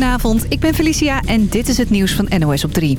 Goedenavond, ik ben Felicia en dit is het nieuws van NOS op 3.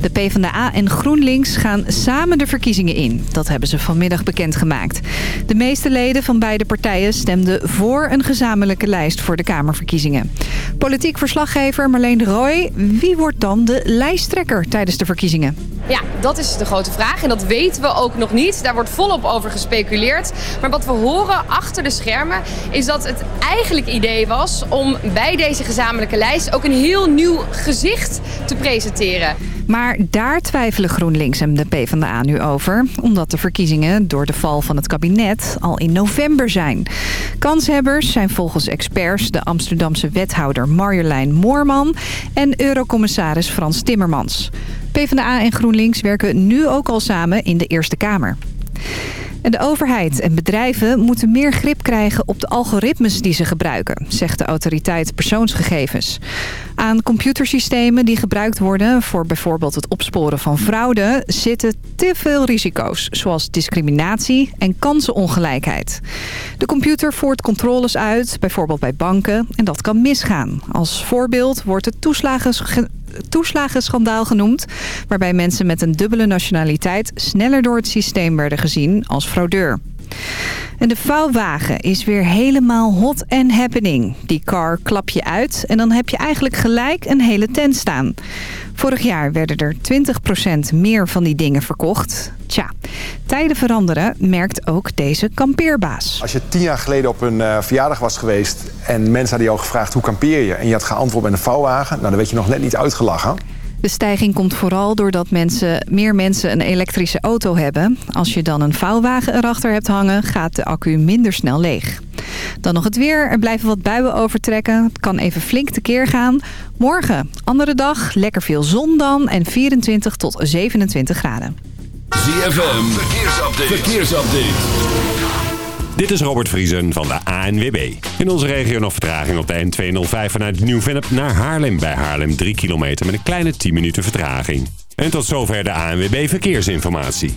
De PvdA en GroenLinks gaan samen de verkiezingen in. Dat hebben ze vanmiddag bekendgemaakt. De meeste leden van beide partijen stemden voor een gezamenlijke lijst voor de Kamerverkiezingen. Politiek verslaggever Marleen de Rooij, wie wordt dan de lijsttrekker tijdens de verkiezingen? Ja, dat is de grote vraag en dat weten we ook nog niet. Daar wordt volop over gespeculeerd. Maar wat we horen achter de schermen is dat het eigenlijk idee was om bij deze gezamenlijke lijst ook een heel nieuw gezicht te presenteren. Maar daar twijfelen GroenLinks en de PvdA nu over. Omdat de verkiezingen door de val van het kabinet al in november zijn. Kanshebbers zijn volgens experts de Amsterdamse wethouder Marjolein Moorman... en eurocommissaris Frans Timmermans. PvdA en GroenLinks werken nu ook al samen in de Eerste Kamer. En de overheid en bedrijven moeten meer grip krijgen op de algoritmes die ze gebruiken, zegt de autoriteit persoonsgegevens. Aan computersystemen die gebruikt worden voor bijvoorbeeld het opsporen van fraude zitten te veel risico's, zoals discriminatie en kansenongelijkheid. De computer voert controles uit, bijvoorbeeld bij banken, en dat kan misgaan. Als voorbeeld wordt het toeslagen toeslagenschandaal genoemd... waarbij mensen met een dubbele nationaliteit sneller door het systeem werden gezien als fraudeur. En de vouwwagen is weer helemaal hot and happening. Die car klap je uit en dan heb je eigenlijk gelijk een hele tent staan. Vorig jaar werden er 20% meer van die dingen verkocht. Tja, tijden veranderen merkt ook deze kampeerbaas. Als je tien jaar geleden op een uh, verjaardag was geweest... en mensen hadden jou gevraagd hoe kampeer je... en je had geantwoord met een vouwwagen... nou, dan werd je nog net niet uitgelachen. De stijging komt vooral doordat mensen, meer mensen een elektrische auto hebben. Als je dan een vouwwagen erachter hebt hangen, gaat de accu minder snel leeg. Dan nog het weer. Er blijven wat buien overtrekken. Het kan even flink tekeer gaan. Morgen, andere dag, lekker veel zon dan en 24 tot 27 graden. ZFM, verkeersupdate. verkeersupdate. Dit is Robert Vriesen van de ANWB. In onze regio nog vertraging op de N205 vanuit Nieuw-Vennep naar Haarlem. Bij Haarlem 3 kilometer met een kleine 10 minuten vertraging. En tot zover de ANWB Verkeersinformatie.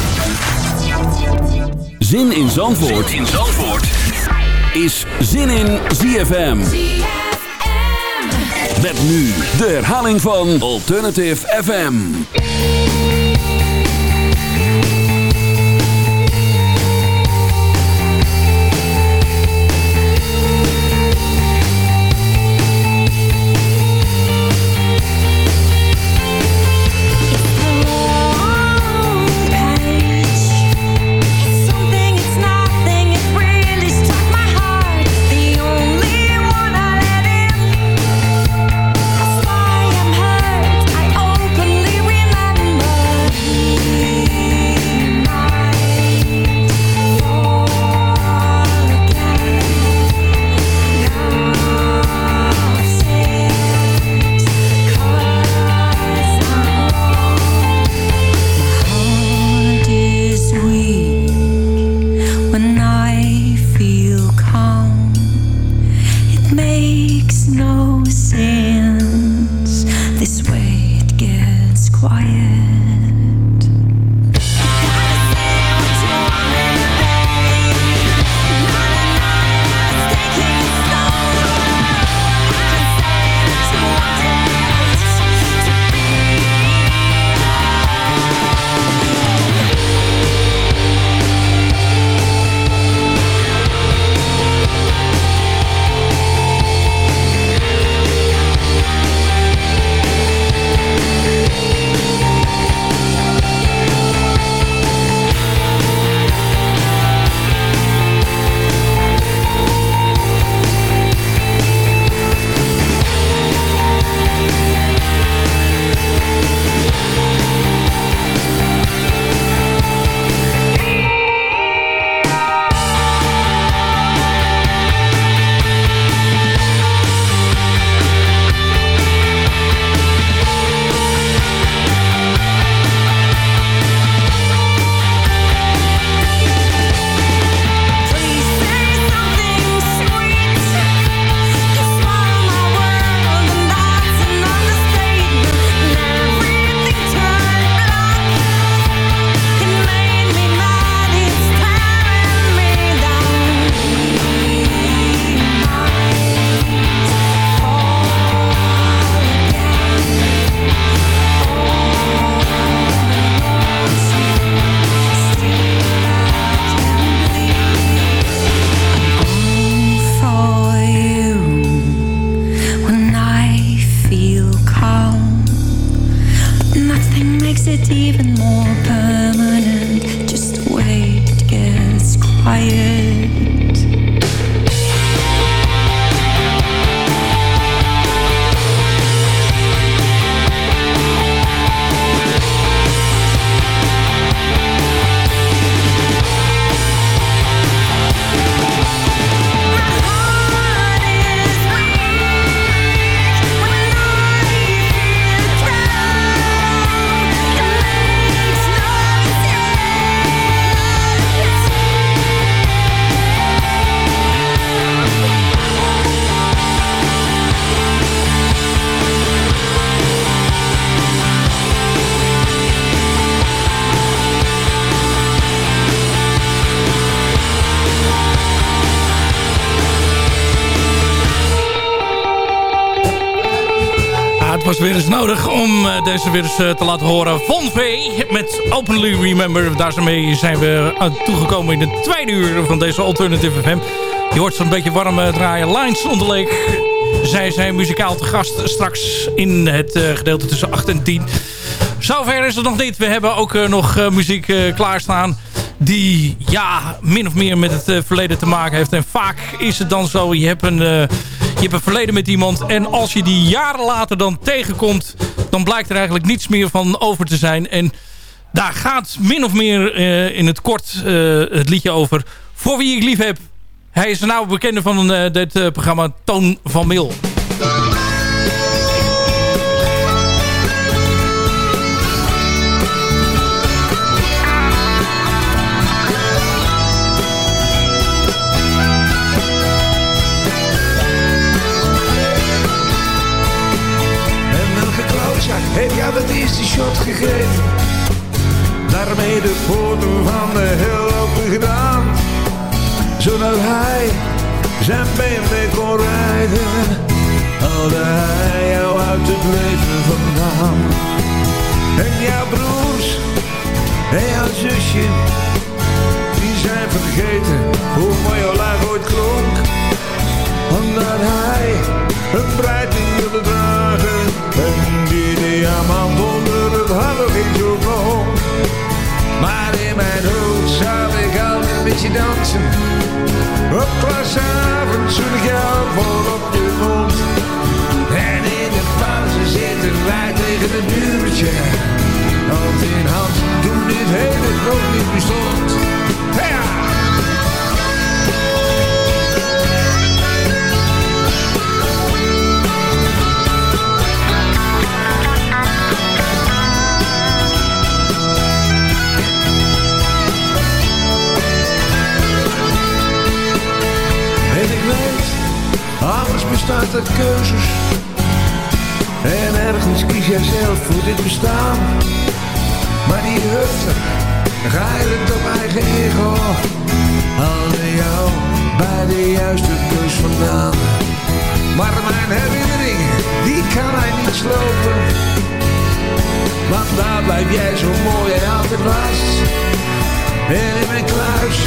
Zin in Zandvoort, zin in Zandvoort. is Zin in ZFM. Met nu de herhaling van Alternative FM. Deze weer eens uh, te laten horen. Von V met Openly Remember. Daarmee zijn we toegekomen in de tweede uur van deze Alternative FM. Je hoort zo'n beetje warm draaien. Lines onderleek. Zij zijn muzikaal te gast straks in het gedeelte tussen 8 en 10. Zover is het nog niet. We hebben ook nog muziek klaarstaan die ja, min of meer met het verleden te maken heeft. En vaak is het dan zo, je hebt een je hebt een verleden met iemand. En als je die jaren later dan tegenkomt... dan blijkt er eigenlijk niets meer van over te zijn. En daar gaat min of meer uh, in het kort uh, het liedje over. Voor wie ik lief heb. Hij is nou bekende van uh, dit programma Toon van Mil. Eerste shot gegeven. Daarmee de foto van de heel open gedaan. Zodat hij zijn BMW kon rijden. Haalde hij jou uit het leven vandaan. En jouw broers en jouw zusje. Die zijn vergeten hoe mooi jouw lijf ooit klonk. Omdat hij een breiding wilde dragen. En die diamant zo blond. Maar in mijn hoofd zou ik altijd met je dansen. Op klasavond zoen ik jou vol op je mond. En in de pauze zitten wij tegen het muurtje. Hand in hand, toen dit hele nog niet bestond. Ja! Uit keuzes. En ergens kies jij zelf voor dit bestaan. Maar die je het op eigen ego. Haalde jou bij de juiste keus vandaan. Maar mijn herinnering, die kan hij niet slopen. Want daar blijf jij zo mooi en altijd was. En in mijn kluis,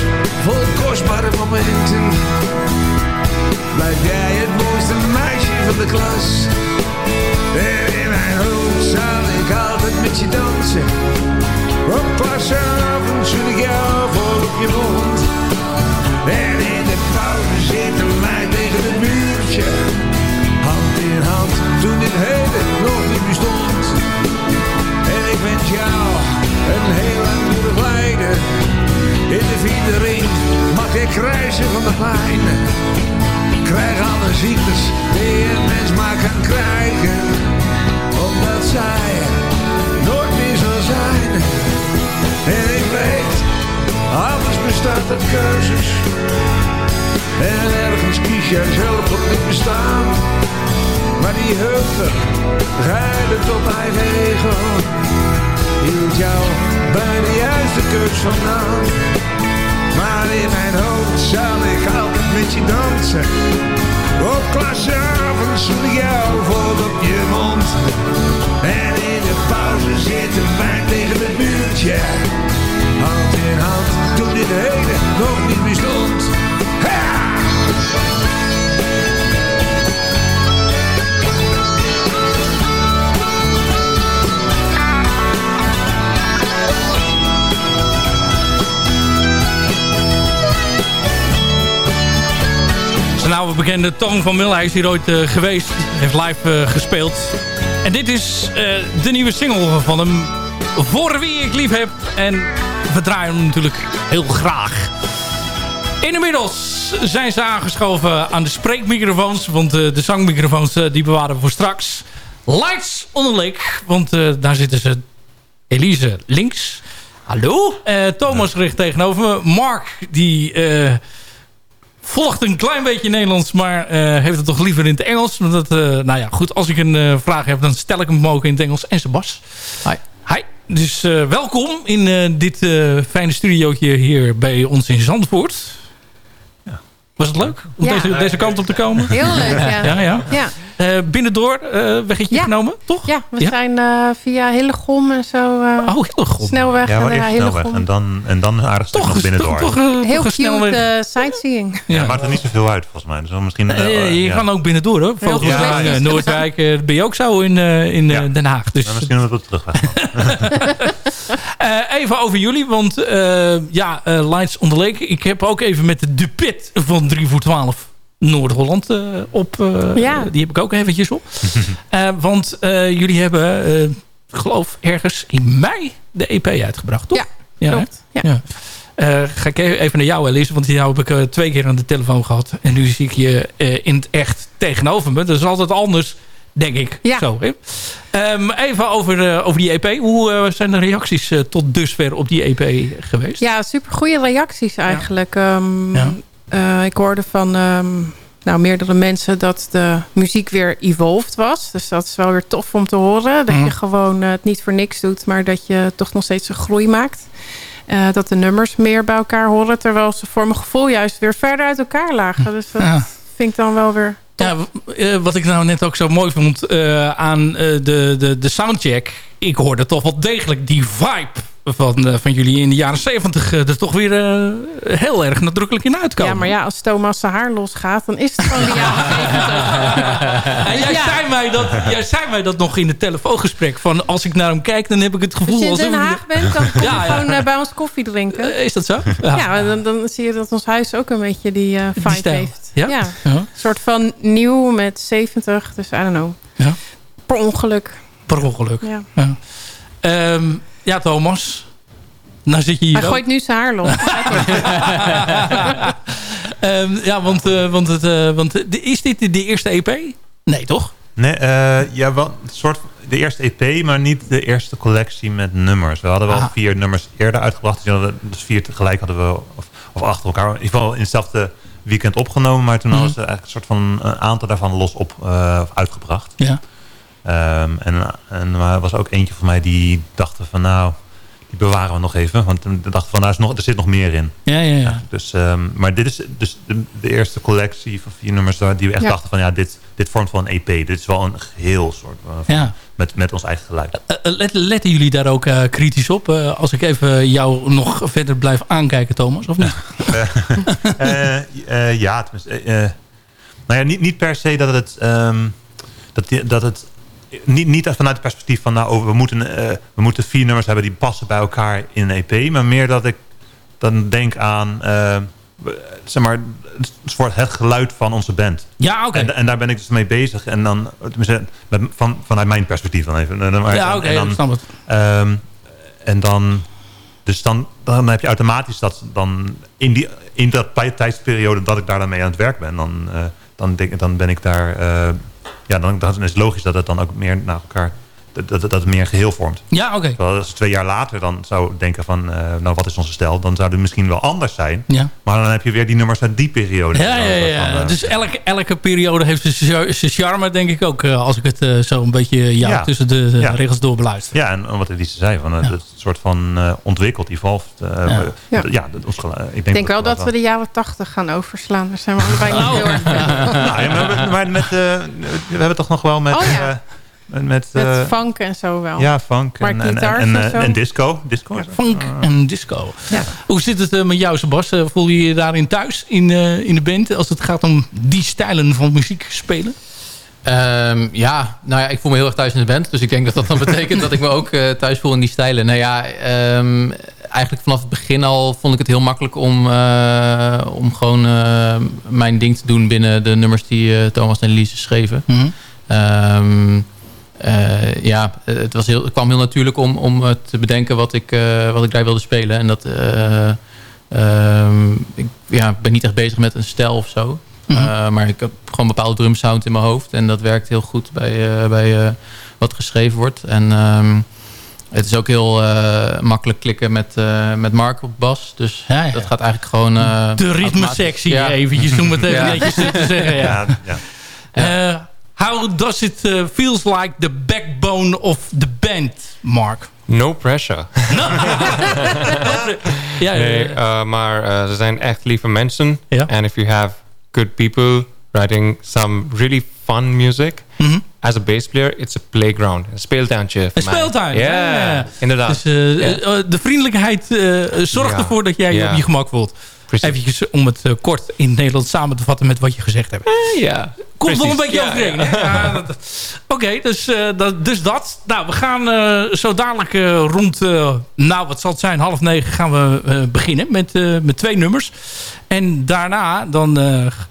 vol kostbare momenten de En in mijn hoofd zal ik altijd met je dansen. Op klasavond zul ik jou vol op je mond. En in de pauze zitten wij tegen het muurtje. Hand in hand toen dit hele nog niet bestond. En ik wens jou een heel langdurig lijden In de vierde ring mag ik krijgen van de pijn Krijg alle ziektes die een mens maar kan krijgen. Omdat zij nooit meer zal zijn. En ik weet, alles bestaat uit keuzes. En ergens kies jij zelf op dit bestaan. Maar die heuvel rijdt het op eigen ego. Hield jou bij de juiste keus vandaan. Maar in mijn hoofd zal ik altijd met je dansen. Op klasavond zoen jou vol op je mond. En in de pauze zitten wij tegen het muurtje. Hand in hand, toen dit hele nog niet bestond. Ha! Zijn oude bekende Toon van Mil. Hij is hier ooit uh, geweest. Heeft live uh, gespeeld. En dit is uh, de nieuwe single van hem. Voor wie ik lief heb. En we draaien hem natuurlijk heel graag. Inmiddels zijn ze aangeschoven aan de spreekmicrofoons. Want de zangmicrofoons die bewaren we voor straks. Lights on the lake. Want daar zitten ze. Elise links. Hallo. Thomas richt tegenover me. Mark die volgt een klein beetje Nederlands, maar uh, heeft het toch liever in het Engels. Dat, uh, nou ja, goed, als ik een uh, vraag heb, dan stel ik hem ook in het Engels. En Sebas. Hi. Hi. Dus welkom in dit fijne studiootje hier bij ons in Zandvoort. Ja. Was het leuk om ja. deze, deze kant op te komen? Heel leuk, ja. ja, ja. ja. Uh, binnendoor, uh, weggetje ja. genomen, toch? Ja, we zijn uh, via Hillegom en zo. oh, Hillegom. Snelweg ja, en Hillegom. En dan, en dan een aardig stuk toch, nog binnendoor. Toch, Heel cute sightseeing. Ja, ja, maakt er niet zoveel uit volgens mij. Dus misschien, je ja. kan ook binnendoor hoor. Volgens ja, ja, Noordwijk ben je ook zo in, in Den Haag. Dus, nou, misschien moeten we terug even over jullie, want ja, Lights on the Lake. Ik heb ook even met de Pit van 3 voor 12 Noord-Holland uh, op. Uh, ja. Die heb ik ook eventjes op. uh, want jullie hebben, ik geloof ergens in mei de EP uitgebracht, toch? Ja, ja klopt. Ja. ja. ga ik even naar jou, Elise, want die heb ik twee keer aan de telefoon gehad. En nu zie ik je in het echt tegenover me. Dat is altijd anders, denk ik. Ja. Zo, um, even over, over die EP. Hoe zijn de reacties tot dusver op die EP geweest? Ja, super goede reacties eigenlijk. Ja. Um, ja. Uh, ik hoorde van um, nou, meerdere mensen dat de muziek weer evolved was. Dus dat is wel weer tof om te horen. Dat mm. je gewoon uh, het niet voor niks doet, maar dat je toch nog steeds een groei maakt. Uh, dat de nummers meer bij elkaar horen, terwijl ze voor mijn gevoel juist weer verder uit elkaar lagen. Dus dat ja. vind ik dan wel weer ja, wat ik nou net ook zo mooi vond uh, aan uh, de, de, de soundcheck. Ik hoorde toch wel degelijk die vibe van, uh, van jullie in de jaren zeventig er toch weer heel erg nadrukkelijk in uitkomen. Ja, maar ja, als Thomas zijn haar losgaat, dan is het gewoon de jaren zeventig. en jij, ja. zei mij dat, jij zei mij dat nog in het telefoongesprek. Van als ik naar hem kijk, dan heb ik het gevoel... Als je in Den Haag bent, dan kom je ja, ja. gewoon bij ons koffie drinken. is dat zo? Ja, dan, dan, zie je dat ons huis ook een beetje die vibe die heeft. Ja? ja. Een soort van nieuw met 70. Dus I don't know. Ja. Per ongeluk. Per ongeluk. Ja, ja. Um, ja Thomas. Nou zit je hier Hij ook. gooit nu zijn haar los. um, ja, want, uh, want, het, uh, want is dit de, de, eerste EP? Nee, toch? Nee, uh, ja, wel een soort de eerste EP, maar niet de eerste collectie met nummers. We hadden wel Aha. vier nummers eerder uitgebracht. Dus vier tegelijk hadden we, of, of achter elkaar. In ieder geval in hetzelfde weekend opgenomen. Maar toen mm. hadden ze eigenlijk een soort van een aantal daarvan los op uh, uitgebracht. Ja. Um, en, en er was ook eentje van mij die dachten van nou, die bewaren we nog even. Want we dachten van nou, is nog, er zit nog meer in. Ja, ja, ja. ja dus, um, maar dit is dus de, de, eerste collectie van vier nummers die we echt ja. dachten van ja, dit, dit vormt wel een EP. Dit is wel een geheel soort van, ja. met, met ons eigen geluid. Uh, let, letten jullie daar ook uh, kritisch op? Uh, als ik even jou nog verder blijf aankijken, Thomas, of niet? ja, tenminste, nou ja, niet, niet per se dat het... Um, dat, dat het niet, niet vanuit het perspectief van... nou, we moeten, uh, we moeten vier nummers hebben die passen bij elkaar in een EP. Maar meer dat ik dan denk aan... Uh, zeg maar, het, het geluid van onze band. Ja, oké. Okay. En, en, daar ben ik dus mee bezig. En dan, van, vanuit mijn perspectief dan even. Maar, ja, oké, okay, snap het. Um, en dan... Dus dan, dan heb je automatisch dat dan in, die, in dat tijdsperiode dat ik daar dan mee aan het werk ben... dan, uh, dan, denk, dan ben ik daar... Ja, dan, dan is het logisch dat het dan ook meer naar elkaar... dat, dat, dat het meer een geheel vormt. Ja, oké. Okay. Als twee jaar later dan zou denken van... Uh, nou, wat is onze stijl? Dan zou het misschien wel anders zijn. Ja. Maar dan heb je weer die nummers uit die periode. Ja, ja, ja. Van, uh, dus elke, elke periode heeft zijn charme, denk ik ook... Uh, als ik het uh, zo een beetje ja. tussen de, de ja. regels door beluister. Ja, en wat Elise zei, van, ja. het soort van ontwikkeld, evolved. ja. ik denk, denk wel dat, we de jaren tachtig gaan overslaan. Daar zijn we allebei niet heel erg nou, maar met, we hebben toch nog wel met... Oh, ja. Met, uh, funk en zo wel. Ja, funk en, en, en, en, en, disco. disco ja, funk uh, en disco. Ja. Hoe zit het uh, met jou, Sebas? voel je je daarin thuis in, in de band als het gaat om die stijlen van muziek spelen? Um, ja, nou ja, ik voel me heel erg thuis in de band. Dus ik denk dat dat dan betekent dat ik me ook thuis voel in die stijlen. Nou ja, um, eigenlijk vanaf het begin al vond ik het heel makkelijk om, om gewoon mijn ding te doen binnen de nummers die Thomas en Elise schreven. Mm -hmm. um, Uh, ja, het, was heel, het kwam heel natuurlijk om, om te bedenken wat ik, uh, wat ik daar wilde spelen. En dat, uh, ik ja, ben niet echt bezig met een stijl of zo. Mm -hmm. maar ik heb gewoon een bepaalde drumsound in mijn hoofd. En dat werkt heel goed bij, bij wat geschreven wordt. En um, het is ook heel makkelijk klikken met, met Mark op bas. Dus ja, ja. dat gaat eigenlijk gewoon... de ritmesectie ja. eventjes, om het even netjes te zeggen. Ja. How does it uh, feels like the backbone of the band, Mark? No pressure. No. ja, nee, uh, maar uh, ze zijn echt lieve mensen. Ja. And if you have good people writing some really fun music. Mhm. As a bass player, it's a playground. Een speeltuintje. Een speeltuin. Ja, inderdaad. Dus eh, de vriendelijkheid zorgt ervoor dat jij je op je gemak voelt. Even om het kort in het Nederlands samen te vatten met wat je gezegd hebt. ja. Komt wel een beetje Ja, overeen. ja. Oké, dus, eh, dat, dus dat. Nou, we gaan eh, zo dadelijk eh, rond, nou wat zal het zijn, half negen gaan we beginnen met, met twee nummers. En daarna dan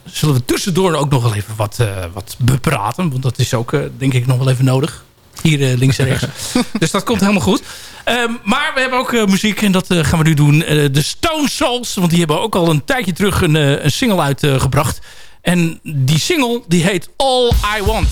zullen we tussendoor ook nog wel even wat, wat bepraten. Want dat is ook, denk ik, nog wel even nodig. Hier links en rechts. dus dat komt helemaal goed. Ehm, maar we hebben ook muziek en dat gaan we nu doen. De Stone Souls, want die hebben ook al een tijdje terug een, een single uitgebracht. En die single die heet All I Want.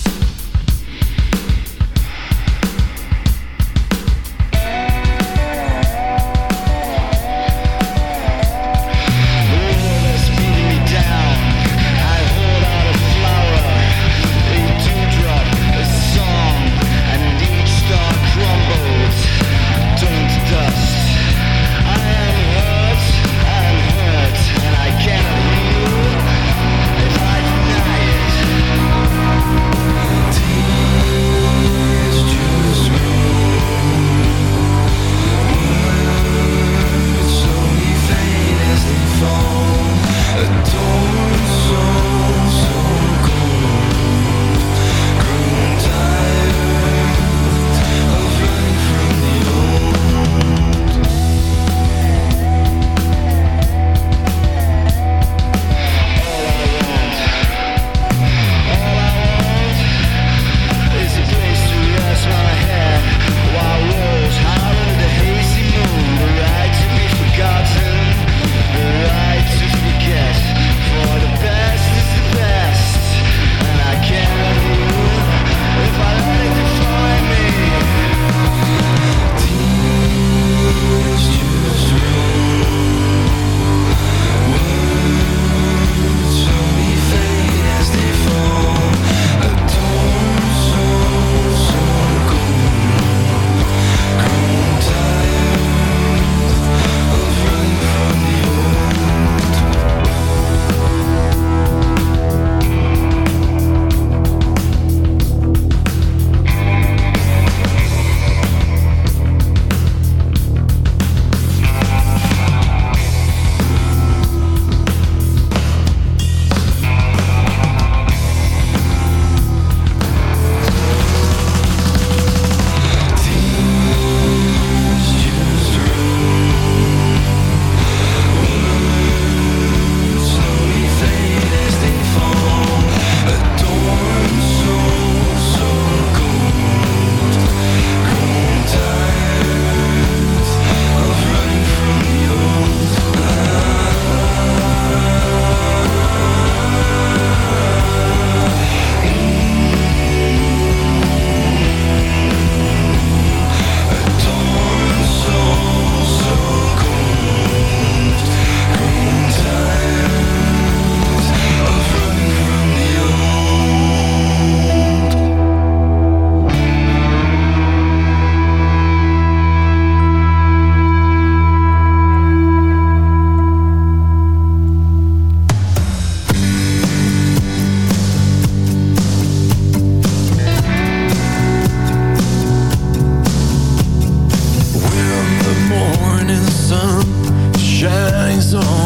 minds on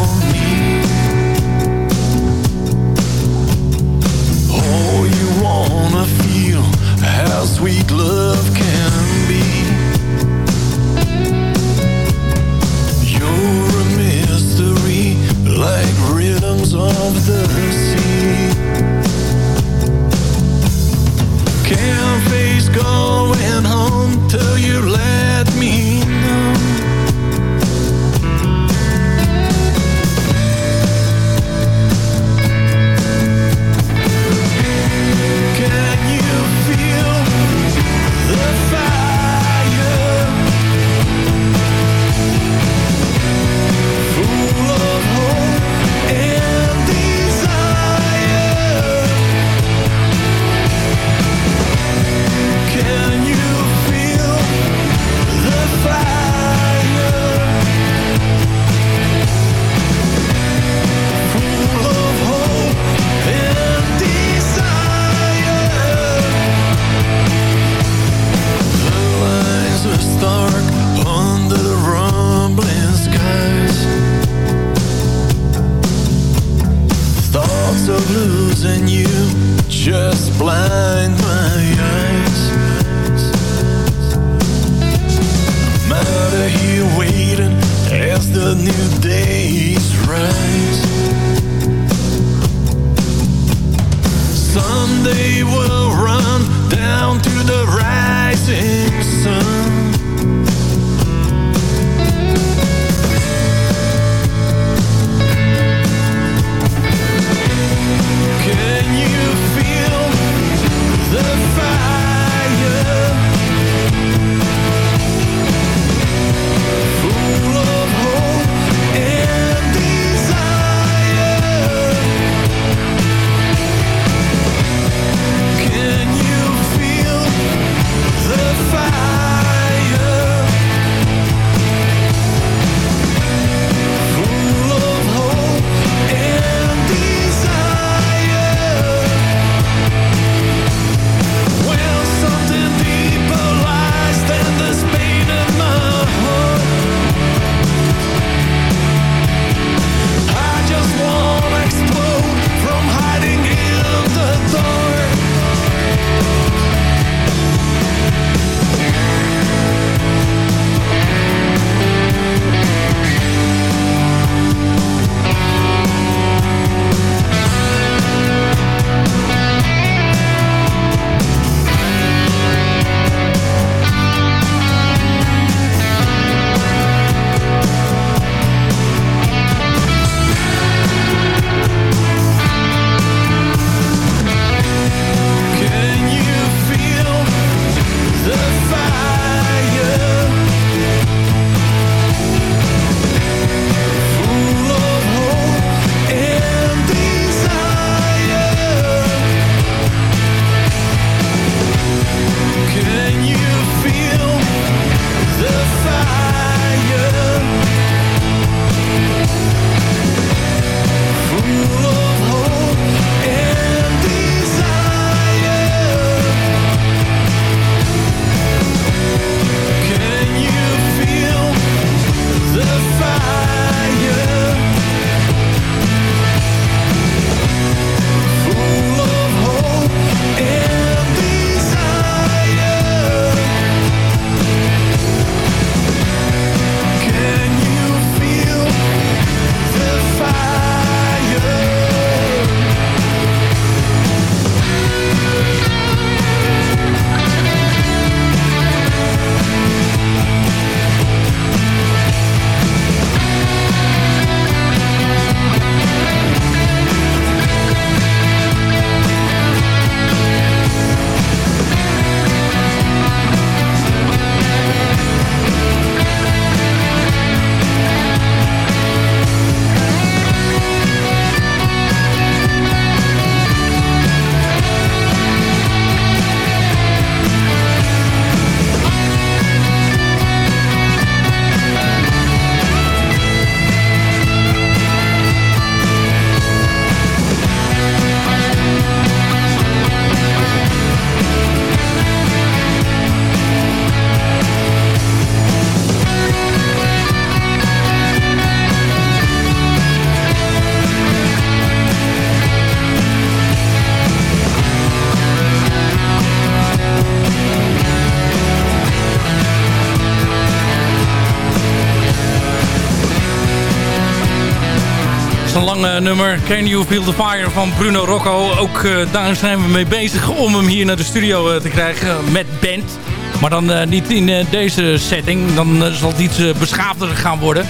eh, nummer. Can You Feel the Fire van Bruno Rocco. Ook eh, daar zijn we mee bezig om hem hier naar de studio eh, te krijgen met band. Maar dan niet in deze setting. Dan zal het iets beschaafder gaan worden.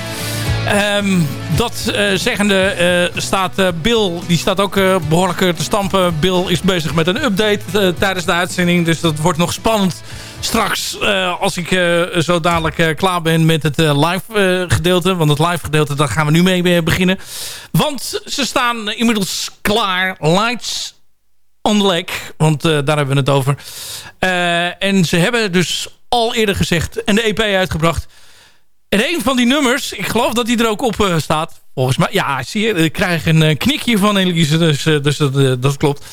Ehm, dat eh, zeggende staat Bill, die staat ook eh, behoorlijk eh, te stampen. Bill is bezig met een update tijdens de uitzending. Dus dat wordt nog spannend straks eh, als ik eh, zo dadelijk eh, klaar ben met het live gedeelte. Want het live gedeelte, daar gaan we nu mee beginnen. Want ze staan inmiddels klaar. Lights on the lake. Want daar hebben we het over. En ze hebben dus al eerder gezegd en de EP uitgebracht. En een van die nummers, ik geloof dat die er ook op staat. Volgens mij, ja, zie je, ik krijg een knikje van Elise, dus, dus dat, dat klopt.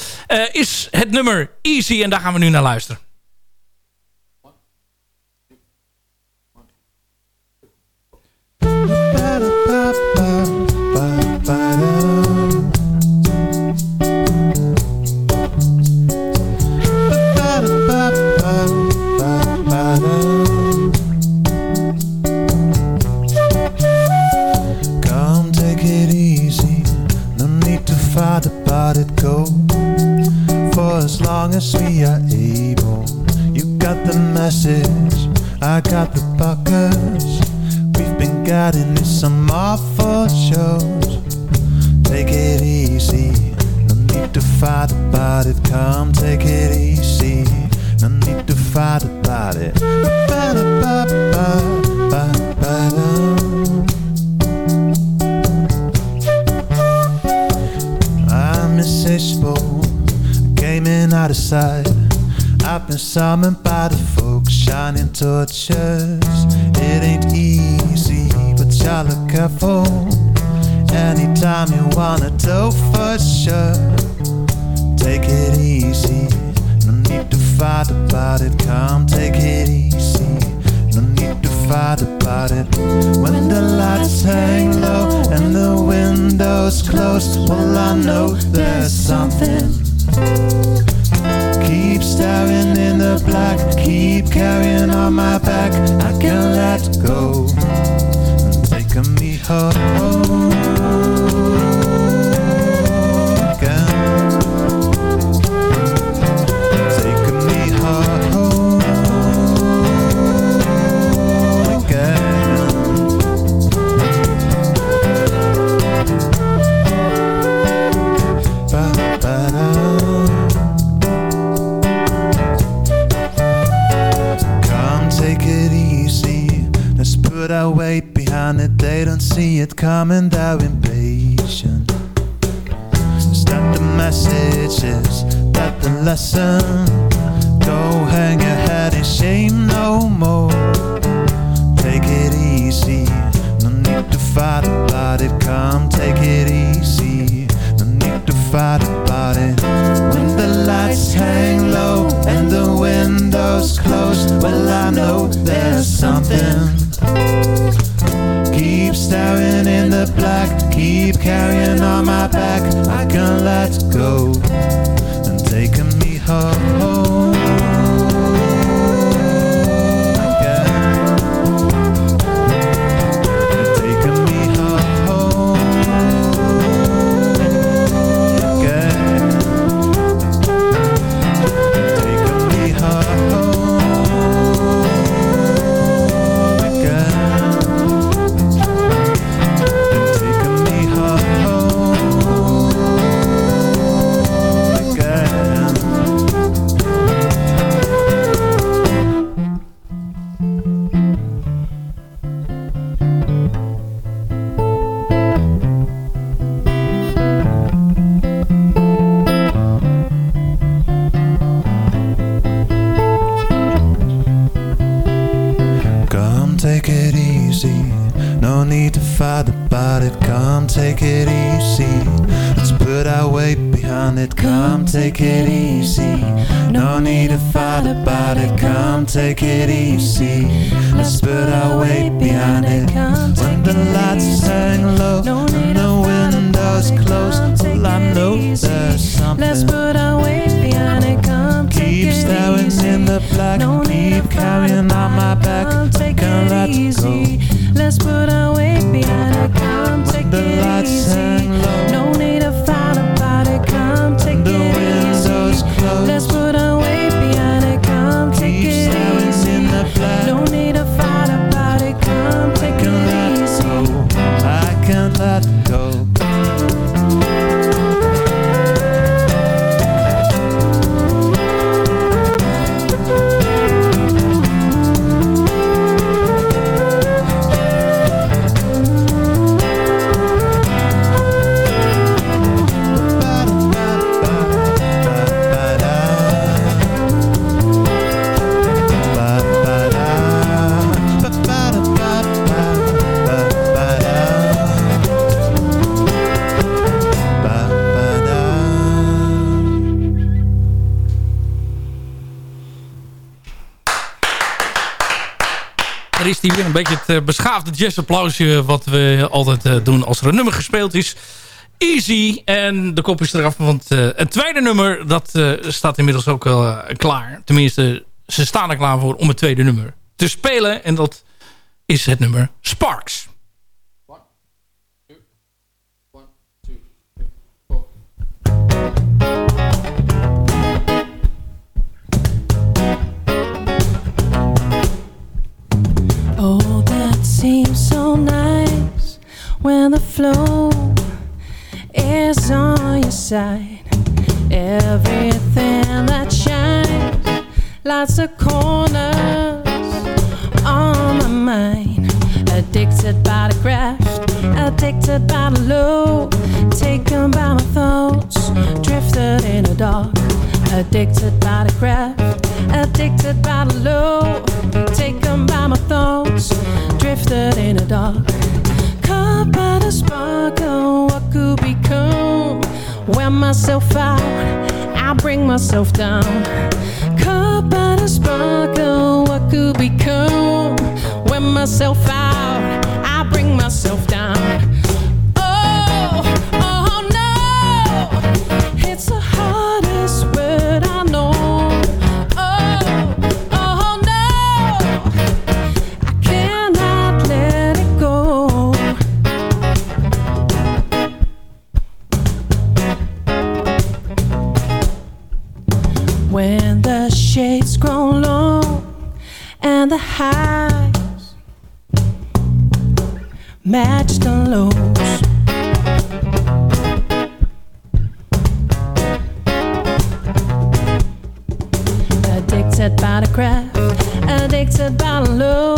Is het nummer Easy en daar gaan we nu naar luisteren. Long as we are able. You got the message, I got the buckets. We've been guiding in some awful shows. Take it easy, no need to fight about it. Come, take it easy, no need to fight about it. Ba-da-ba-ba-ba-ba-da. I'm insatiable, came in out of sight. I've been summoned by the folks shining torches. It ain't easy, but y'all look careful. Anytime you wanna do for sure, take it easy. No need to fight about it. Come, take it easy. No need to fight about it. When the lights hang het eh, beschaafde jazzapplausje... wat we altijd eh, doen als er een nummer gespeeld is. Easy. En de kop is eraf, want eh, het tweede nummer... dat staat inmiddels ook wel klaar. Tenminste, ze staan er klaar voor om het tweede nummer te spelen. En dat is het nummer Sparks. seems so nice when the flow is on your side. Everything that shines, lots of corners on my mind. Addicted by the crash, addicted by the low, taken by my thoughts, drifted in the dark. Addicted by the crash addicted by the low, taken by my thoughts, drifted in the dark. Caught by the sparkle, what could become? Wear myself out, I bring myself down. Caught by the sparkle, what could become? Wear myself out, I bring myself down. Highs match the lows. Addicted by the craft, addicted by the low,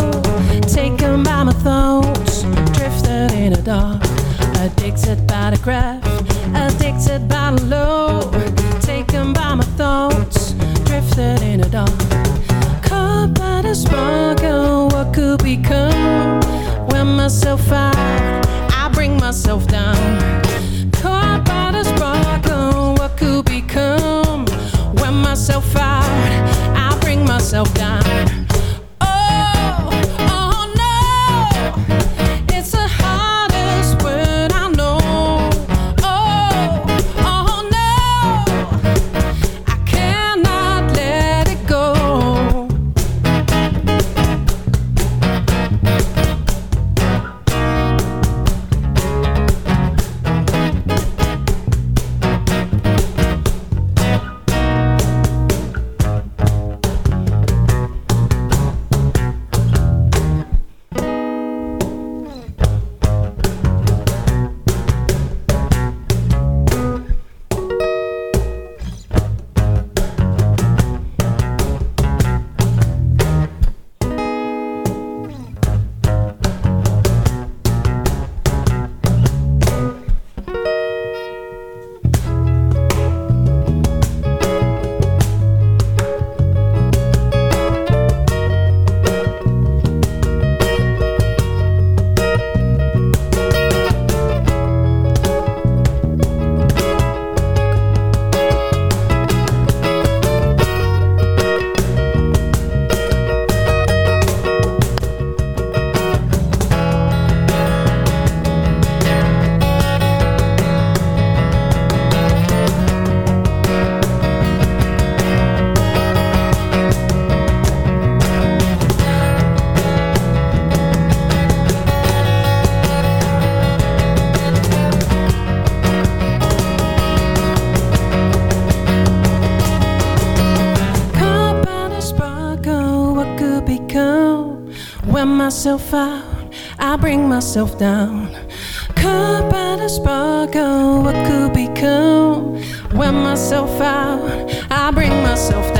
taken by my thoughts, drifted in the dark. Addicted by the craft, addicted by the low, taken by my thoughts, drifted in the dark. Caught by the sparkle, oh, what could become? Wear myself out, I bring myself down. Caught by the sparkle, oh, what could become? Wear myself out, I bring myself down. Myself out, I bring myself down. Caught by the sparkle, what could become? Wear myself out, I bring myself down.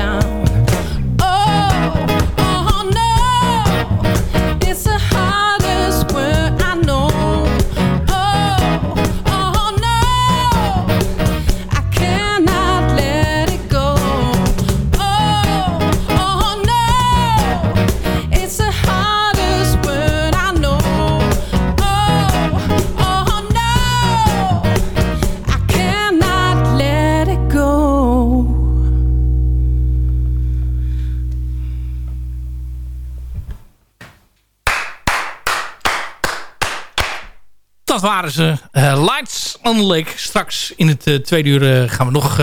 Ze. Eh, Lights on Lake. Straks in het eh, tweede uur eh, gaan we nog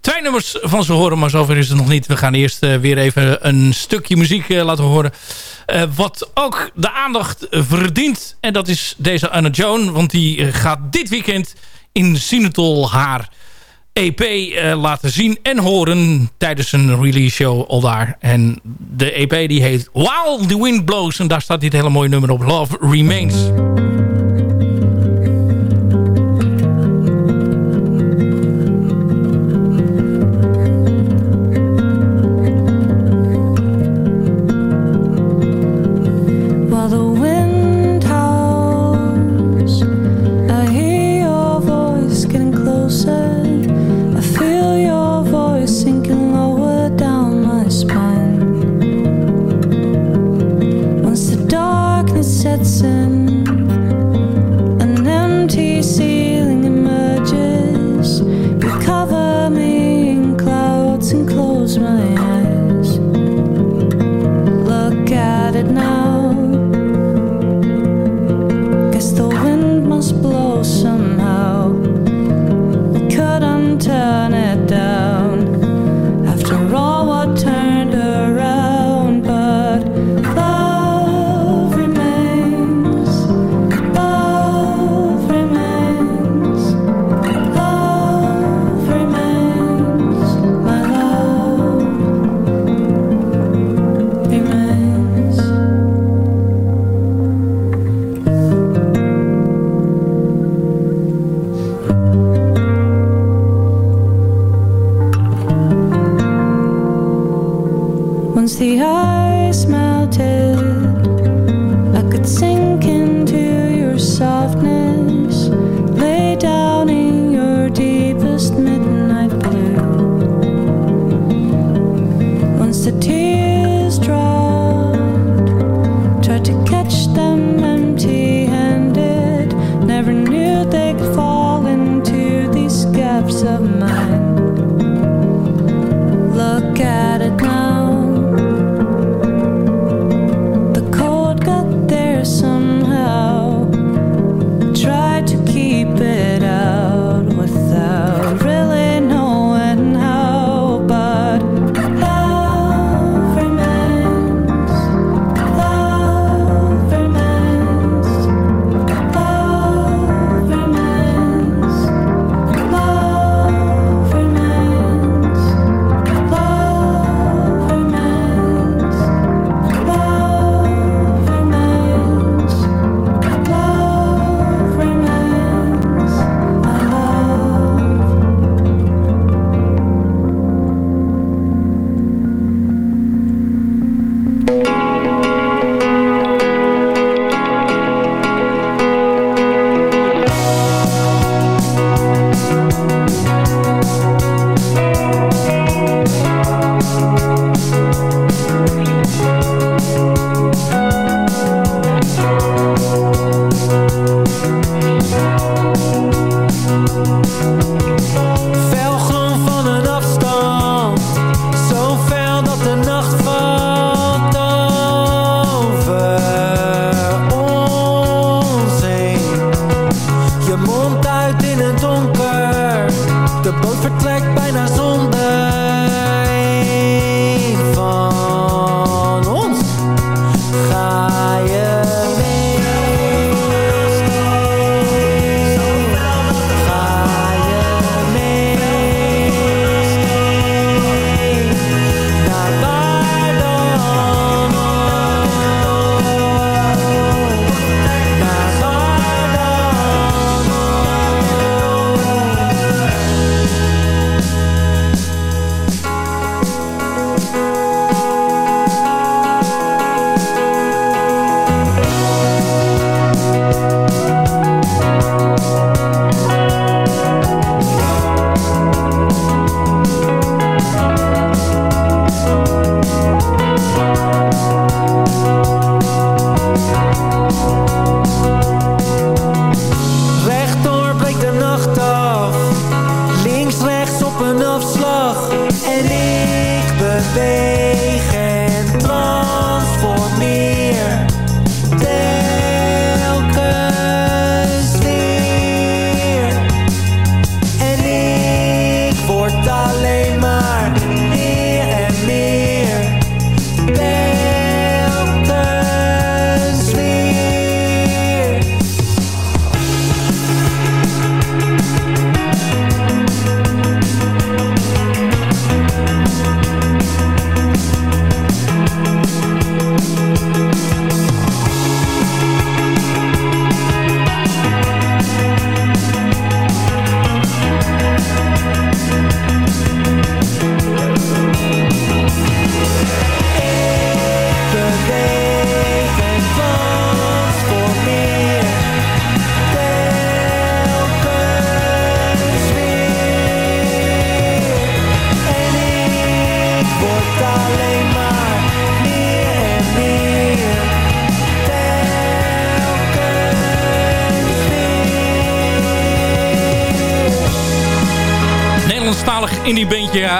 twee nummers van ze horen. Maar zover is het nog niet. We gaan eerst weer even een stukje muziek laten horen. Wat ook de aandacht verdient. En dat is deze Anna Joan. Want die gaat dit weekend in Sinatol haar EP laten zien en horen tijdens een release show al daar. En de EP die heet While the Wind Blows. En daar staat dit hele mooie nummer op. Love Remains.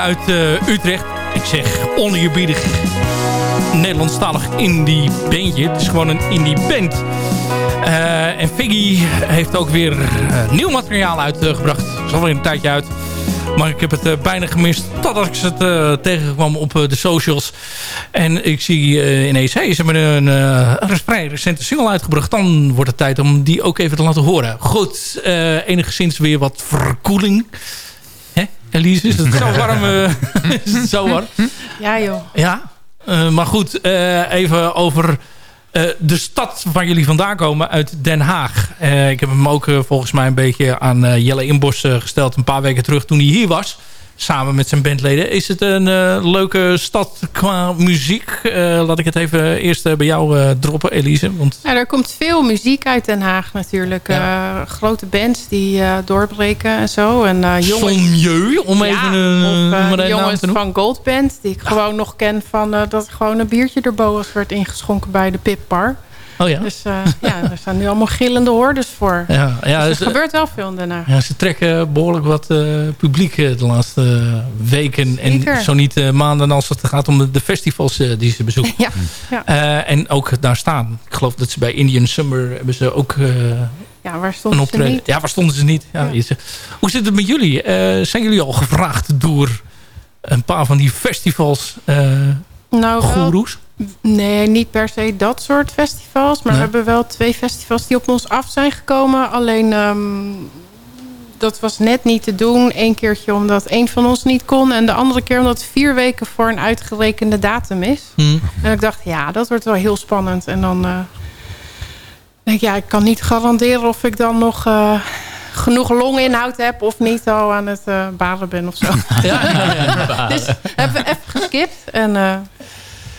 Uit eh, Utrecht. Ik zeg oneerbiedig Nederlandstalig indie bandje. Het is gewoon een indie band. Eh, en Figgy heeft ook weer eh, nieuw materiaal uitgebracht. Het is alweer een tijdje uit. Maar ik heb het bijna gemist totdat ik uh, tegenkwam op de socials. En ik zie ineens, hey, ze hebben een, een vrij recente single uitgebracht. Dan wordt het tijd om die ook even te laten horen. Goed, enigszins weer wat verkoeling. Elise, is het zo warm? is het zo warm? Ja joh. Ja, maar goed, even over... Uh, de stad waar jullie vandaan komen, uit Den Haag. Uh, ik heb hem ook uh, volgens mij een beetje aan Jelle Inbos gesteld... een paar weken terug toen hij hier was samen met zijn bandleden. Is het een uh, leuke stad qua muziek? Uh, laat ik het even eerst uh, bij jou droppen, Elise. Want... Ja, er komt veel muziek uit Den Haag natuurlijk. Ja. grote bands die doorbreken en zo. En, jongens... Sommieu, om even een, of, een jongens van Goldband, die ik gewoon nog ken van dat gewoon een biertje erboven werd ingeschonken bij de Pip Bar. Oh ja? Dus uh, ja, er staan nu allemaal gillende hordes voor. Ja, ja, dus er gebeurt wel veel daarna. Ja, ze trekken behoorlijk wat uh, publiek de laatste weken. Zeker. En zo niet maanden als het gaat om de festivals die ze bezoeken. Ja. ja. en ook daar staan. Ik geloof dat ze bij Indian Summer hebben ze ook... ja, waar stonden ze niet? Ja, waar stonden ze niet? Ja, Hoe zit het met jullie? zijn jullie al gevraagd door een paar van die festivals nou, goeroes? Nee, niet per se dat soort festivals. Maar Nee. we hebben wel twee festivals die op ons af zijn gekomen. Alleen ehm, dat was net niet te doen. Eén keertje omdat één van ons niet kon. En de andere keer omdat het vier weken voor een uitgerekende datum is. Hm. En ik dacht, ja, dat wordt wel heel spannend. En dan eh, denk ik, ja, ik kan niet garanderen of ik dan nog... eh, genoeg longinhoud heb of niet al aan het eh baren ben of zo. dus hebben we even geskipt. En,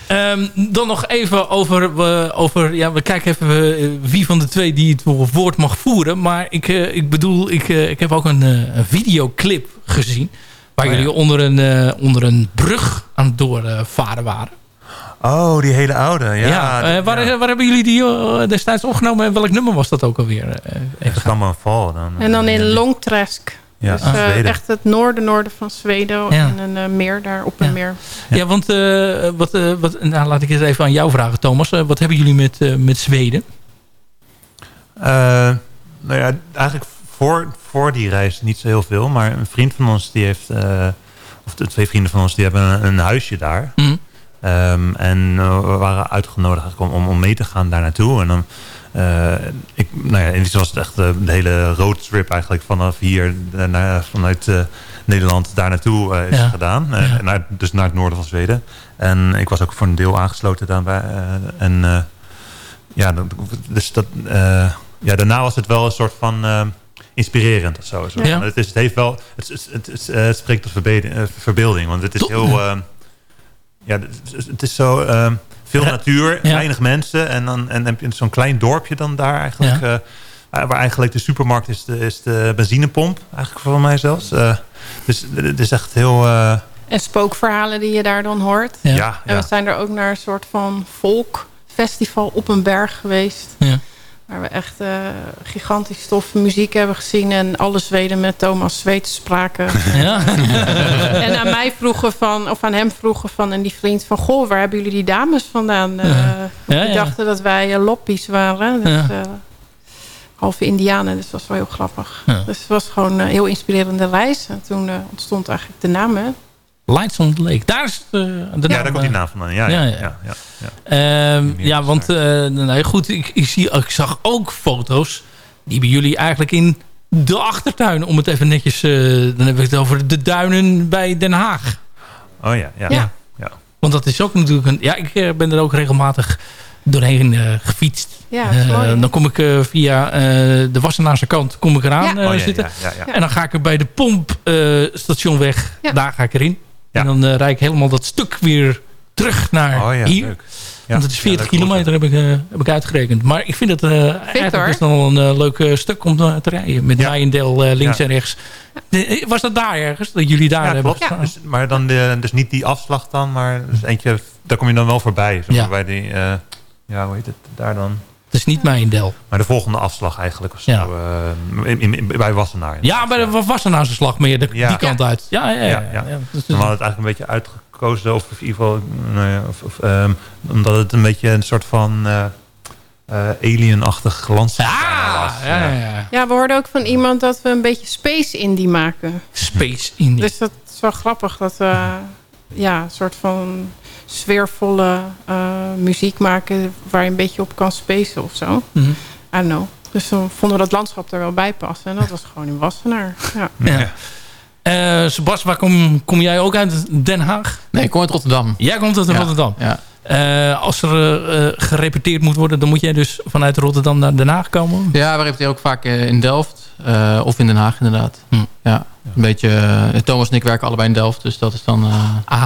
eh, Ehm, dan nog even over, we- over... Ja, we kijken even eh, wie van de twee die het woord mag voeren. Maar ik, eh, ik bedoel, ik, eh, ik heb ook een, eh, een videoclip gezien. Waar Oh, ja. jullie onder een, eh, onder een brug aan het doorvaren waren. Oh, die hele oude. Ja, Ja, waar, ja. waar hebben jullie die destijds opgenomen? En welk nummer was dat ook alweer? Eh. Dan, en dan in Longtresk. Ja, dus ah, eh, echt het noorden, noorden van Zweden. Ja. En een eh, meer daar, op een meer. Ja, want eh, wat, wat, nou, laat ik het even aan jou vragen, Thomas. Wat hebben jullie met, met Zweden? Eh, nou ja, eigenlijk voor, voor die reis niet zo heel veel. Maar een vriend van ons die heeft... eh, of de twee vrienden van ons die hebben een, een huisje daar. Mhm. Ehm, en we waren uitgenodigd om, om, om mee te gaan daar naartoe. En dan... eh, ik, nou ja, die zin was het echt eh, de hele roadtrip eigenlijk vanaf hier eh, naar, vanuit Nederland daar naartoe is Ja. gedaan. Ja. naar, dus naar het noorden van Zweden. En ik was ook voor een deel aangesloten daarbij. en ja, dus dat, ja, daarna was het wel een soort van inspirerend of zo. Ja. Het, is, het, heeft wel, het, het, het, het, het spreekt tot verbeelding. Want het is heel... ja, het, het is zo... veel Ja. natuur, Ja. weinig mensen. En dan en heb je zo'n klein dorpje dan daar eigenlijk. Ja. eh, waar eigenlijk de supermarkt is de, is de benzinepomp. Eigenlijk voor mij zelfs. Eh, dus het is echt heel... eh, En spookverhalen die je daar dan hoort. Ja. Ja, En ja. we zijn er ook naar een soort van folkfestival op een berg geweest. Ja. Waar we echt eh, gigantisch toffe muziek hebben gezien. En alle Zweden met Thomas Zweeds spraken. Ja. en aan mij vroegen van, of aan hem vroegen van, en die vriend van, goh, waar hebben jullie die dames vandaan? Eh, Ja. Die ja. dachten dat wij eh, loppies waren. Dus, eh, halve indianen, dus dat was wel heel grappig. Dus het was gewoon een heel inspirerende reis. En toen eh, ontstond eigenlijk de naam, hè? Lights on the Lake. Daar is eh, de ja, naam, daar komt die eh, naam vandaan. Ja, ja, Ja, ja. ja. ja, Ehm, ja, want eh, nee, goed, ik, ik, zie, ik zag ook foto's die bij jullie eigenlijk in de achtertuin, om het even netjes, eh, dan heb ik het over de duinen bij Den Haag. Oh ja, ja. Ja. ja. Want dat is ook natuurlijk een, ja, ik eh, ben er ook regelmatig doorheen eh, gefietst. Ja, Eh, hè? dan kom ik eh, via eh, de Wassenaarse kant kom ik eraan Ja. eh, Oh, ja, zitten. ja, ja, ja. En dan ga ik er bij de pompstation weg. Ja. Daar ga ik erin. Ja. En dan eh, rijd ik helemaal dat stuk weer terug naar Oh ja, hier. leuk. Ja. Want het is Ja, 40 dat klopt, kilometer heb ik, eh, heb ik uitgerekend. Maar ik vind het eh eigenlijk best wel een leuk stuk om te, te rijden. Met Ja. Nijendel links Ja. en rechts. De- was dat daar ergens? Dat jullie daar Ja, hebben klopt. gestaan? Dus, maar dan de, dus niet die afslag dan, maar dus eentje, daar kom je dan wel voorbij. Zeg maar, Ja. Bij die, eh, ja, hoe heet het, daar dan? Het is niet Nijendel. Maar de volgende afslag eigenlijk of zo. Ja. eh, in, in- bij Wassenaar. Ja, bij de Wassenaarse slag meer de, Ja. die kant uit. Ja, ja, ja. Ja, ja. ja. Dus- We hadden het eigenlijk een beetje uitgekookt gekozen. Of, of in ieder geval, nou ja, of, of, ehm, omdat het een beetje een soort van eh, eh, alien-achtig landschap was. ja, ja, ja. Ja, we hoorden ook van iemand dat we een beetje space indie maken. Space indie. Dus dat is wel grappig dat we ja, een soort van sfeervolle eh, muziek maken waar je een beetje op kan spacen of zo. Mhm. I don't know. Dus dan vonden we dat landschap er wel bij passen. En dat was gewoon in Wassenaar. Ja. Ja. Eh, Sebas, waar kom, kom jij ook uit? Den Haag? Nee, ik kom uit Rotterdam. Jij komt uit Ja, Rotterdam. Ja. Eh, als er eh, eh, gerepeteerd moet worden, dan moet jij dus vanuit Rotterdam naar Den Haag komen? Ja, we repeteren ook vaak in Delft. Eh, of in Den Haag inderdaad. Hm. Ja, een beetje... eh, Thomas en ik werken allebei in Delft. Dus dat is dan... Ah,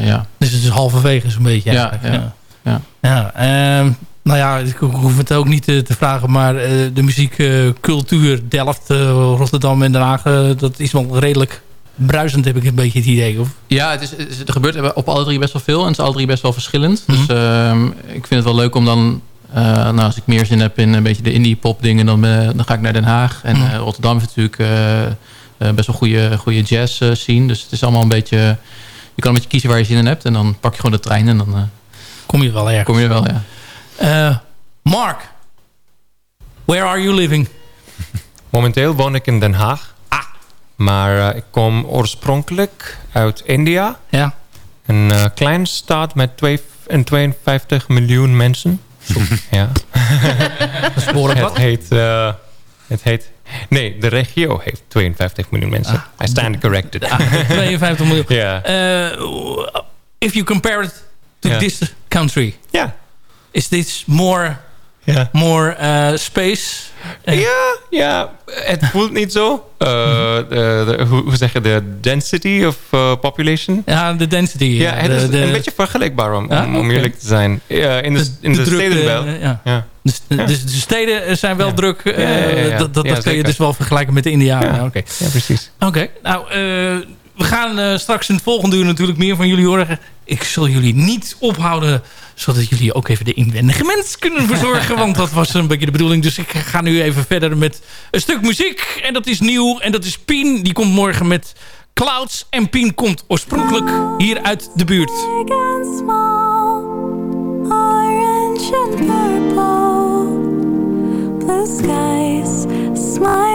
ja. dus het is halverwege zo'n beetje. Ja, ja, ja. Ja, ehm, nou ja, ik hoef het ook niet te, vragen, maar de muziekcultuur Delft, Rotterdam en Den Haag, dat is wel redelijk bruisend, heb ik een beetje het idee. Of? Ja, het is, er gebeurt op alle drie best wel veel. En het is alle drie best wel verschillend. Mhm. Dus ehm, ik vind het wel leuk om dan... eh, nou, als ik meer zin heb in een beetje de indie pop dingen... dan, eh, dan ga ik naar Den Haag. En Mhm. eh, Rotterdam heeft natuurlijk best wel goede, goede jazz eh, scene. Dus het is allemaal een beetje... Je kan een beetje kiezen waar je zin in hebt. En dan pak je gewoon de trein en dan... eh, Kom je wel ergens. Kom je wel, ja. Eh, Mark, where are you living? Momenteel woon ik in Den Haag. Ah. Maar ik kom oorspronkelijk uit India. Ja. Een eh kleine stad met twee- en 52 miljoen mensen. ja. Het heet, eh, het heet... Nee, de regio heeft 52 miljoen mensen. I stand corrected. 52 miljoen. Ja. Eh, if you compare it to this country, Ja. is this more, Ja. more eh, space? Eh, Ja, ja, het voelt niet zo. Eh, de, de- hoe, hoe zeg je, de density of eh, population? Ja, de density. Ja, het de, is de- een beetje vergelijkbaar om, Ja, om, eerlijk te zijn. Ja, in de, in de, steden wel. eh, ja. Ja. Dus, dus de steden zijn wel druk. eh, Ja, ja, ja. Dat, dat, Ja, dat kun je dus wel vergelijken met de Indianen. Ja. Oké, ja, precies. Oké, nou, eh, we gaan eh, straks in het volgende uur natuurlijk meer van jullie horen. Ik zal jullie niet ophouden, zodat jullie ook even de inwendige mens kunnen verzorgen. want dat was een beetje de bedoeling. Dus ik ga nu even verder met een stuk muziek. En dat is nieuw. En dat is Pien. Die komt morgen met Clouds. En Pien komt oorspronkelijk hier uit de buurt. Big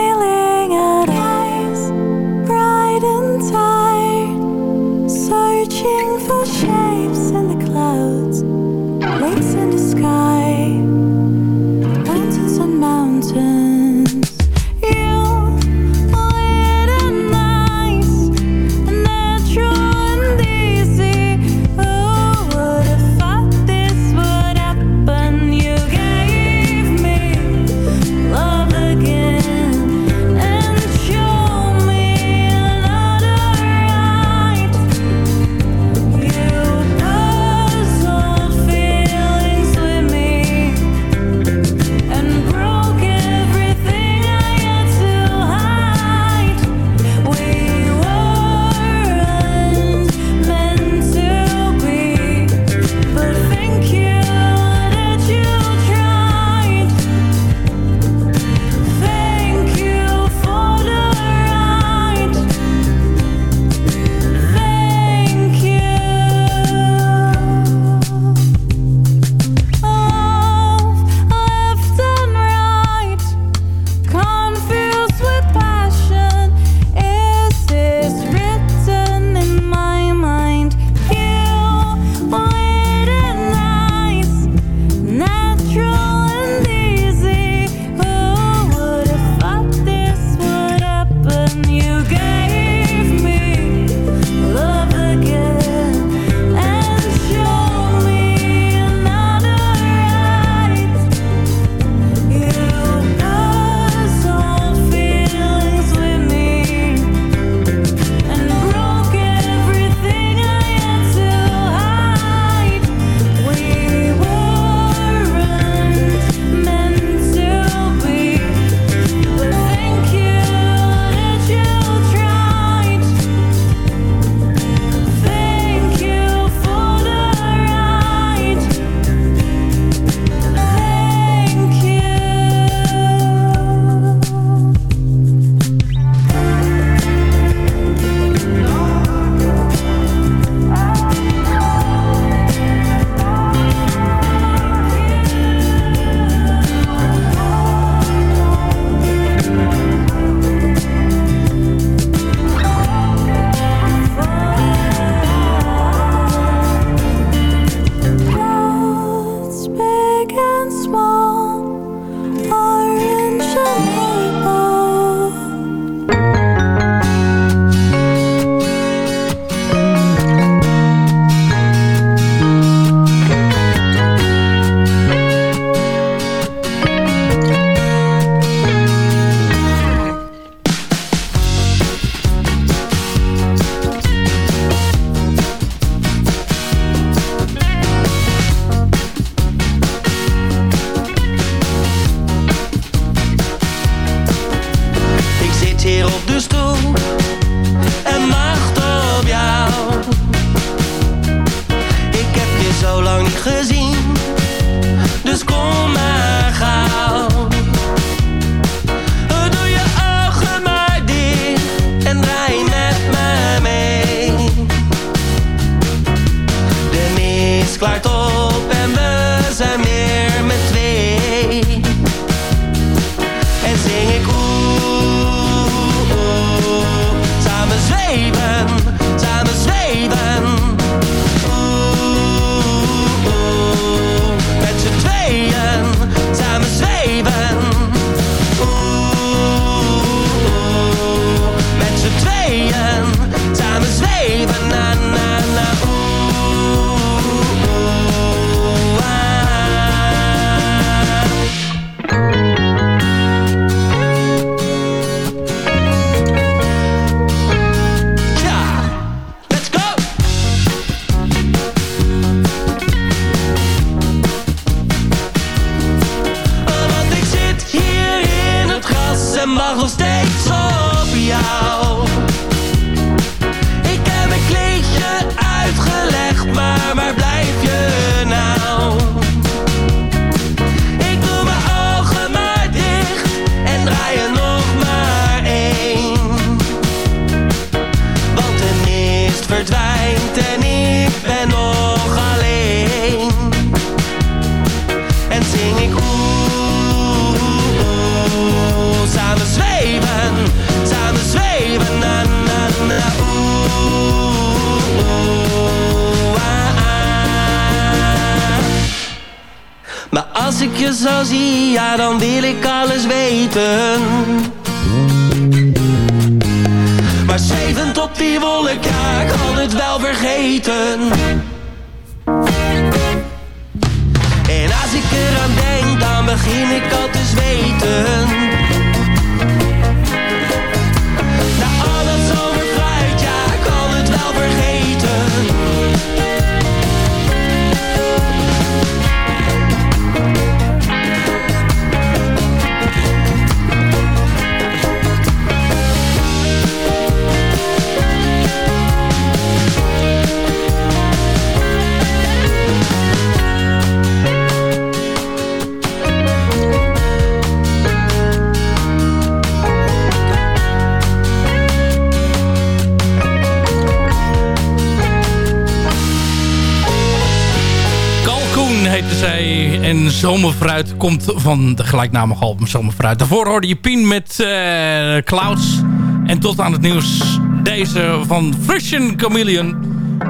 Zomervruit komt van de gelijknamige album Zomerfruit. Daarvoor hoorde je Pien met eh, uh, Clouds. En tot aan het nieuws deze van Frisian Chameleon.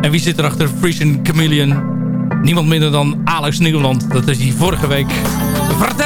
En wie zit er achter Frisian Chameleon? Niemand minder dan Alex Nieuwland. Dat is die vorige week verteld.